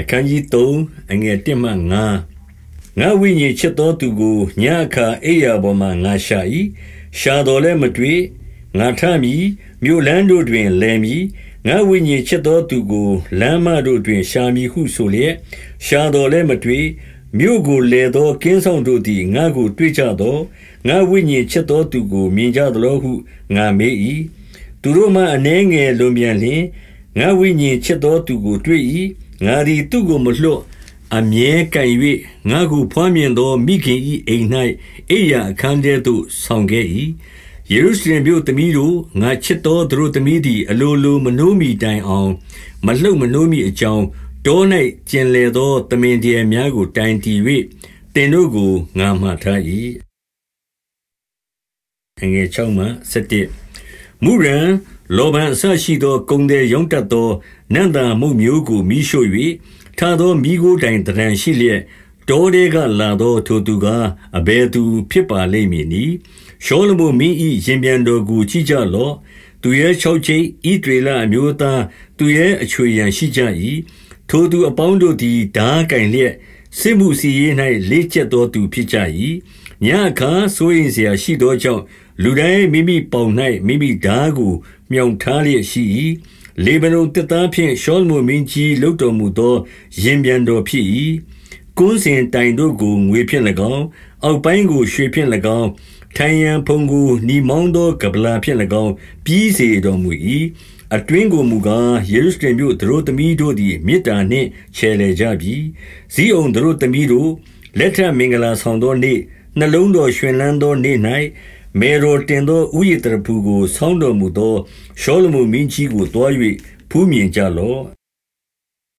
အခန်းကြီး3အငယ်1မှ9ငါဝိညာဉ်ချစ်သောသူကိုညအခါအိယာပေါ်မှငါရှာ၏ရှာတော်လည်းမတွေ့ငါထမည်မြို့လန်းတို့တွင်လဲမည်ငါဝိညာဉ်ချစ်သောသူကိုလမ်းမတို့တွင်ရှာမည်ဟုဆိုလျက်ရှာတော်လည်းမတွေ့မြို့ကိုလဲသောကင်းဆောင်တို့သည်ငါကိုတွေ့ကြသောငါဝိညာဉ်ချစ်သောသူကိုမြင်ကြသလိုဟုငါမေး၏သူတို့မှအနှဲငယ်လွန်ပြန်လျင်ငါဝိညာဉ်ချစ်သောသူကိုတွေ့၏ ငါသည်သူ့ကိုမလွတ်အမြဲကံ၍ငါကိုဖွားမြင်သော မိခင်၏အိမ်၌အိယာအခန်းထဲသို့ဆောင်ခဲ့၏ယေရုရှလင်မြို့သမီးတို့ငါချစ်သောသူတို့သမီးသည် အလိုလိုမနှိုးမိတိုင်အောင် မလှုပ်မနှိုးမိအကြောင်းတော၌ကျင်လေသောတမင်တရများကိုတိုင်တည်၍တင်တို့ကိုငါမှထား၏ငယ်6မှ7မူရန် လောဘံအဆရှိသော ကုံတဲ့ရုံတတ်သောနန္တာမှုမျိုးကိုမိရှို့၍ထားသောမိကိုတိုင်တရန်ရှိလျက် တောတဲကလာသော ထိုသူကအဘယ်သူဖြစ်ပါလိမ့်မည်နီရှောလမုန်မင်း၏ရင်ပြန်တော်ကို ကြည့်ကြလော့ သူရဲ့၆ချိတ်ဤတွေလအမျိုးသား သူရဲ့အချွေရန်ရှိကြ၏ထိုသူအပေါင်းတို့သည်ဓာကင်လျက် စစ်မှုစီရေး၌လေးကျက်သောသူ ဖြစ်ကြ၏ ညအခါစိုးရိမ်စရာရှိသောကြောင့်လူတိုင်းမိမိပေါင်၌မိမိဓာကိုမြောင်ထားလျက်ရှိ၏လေဗနုန်တပ်သားဖြင့်ရှောလမုန်မင်းကြီးလှုပ်တော်မူသောရင်ပြန်တော်ဖြစ်၏ကုန်းစဉ်တိုင်တို့ကိုငွေဖြင့်၎င်းအောက်ပိုင်းကိုရွှေဖြင့်၎င်းထိုင်ရန်ဖုံကိုနီမောင်းသောကပလာဖြင့်၎င်းပြီးစေတော်မူ၏အတွင်းကိုမူကားယေရုရှလင်မြို့သတို့သမီးတို့သည်မေတ္တာနှင့်ချေလေကြပြီဇီးအောင်သတို့သမီးတို့လက်ထမင်္ဂလာဆောင်သောနေ့ နှလုံးတော်ရွှင်လန်းသောနေ့၌မေရိုတင်သောဥယျာတရဖူကို ဆောင်းတော်မူသော ရှောလမုန်မင်းကြီးကိုတွား၍ဖူးမြင်ကြလော့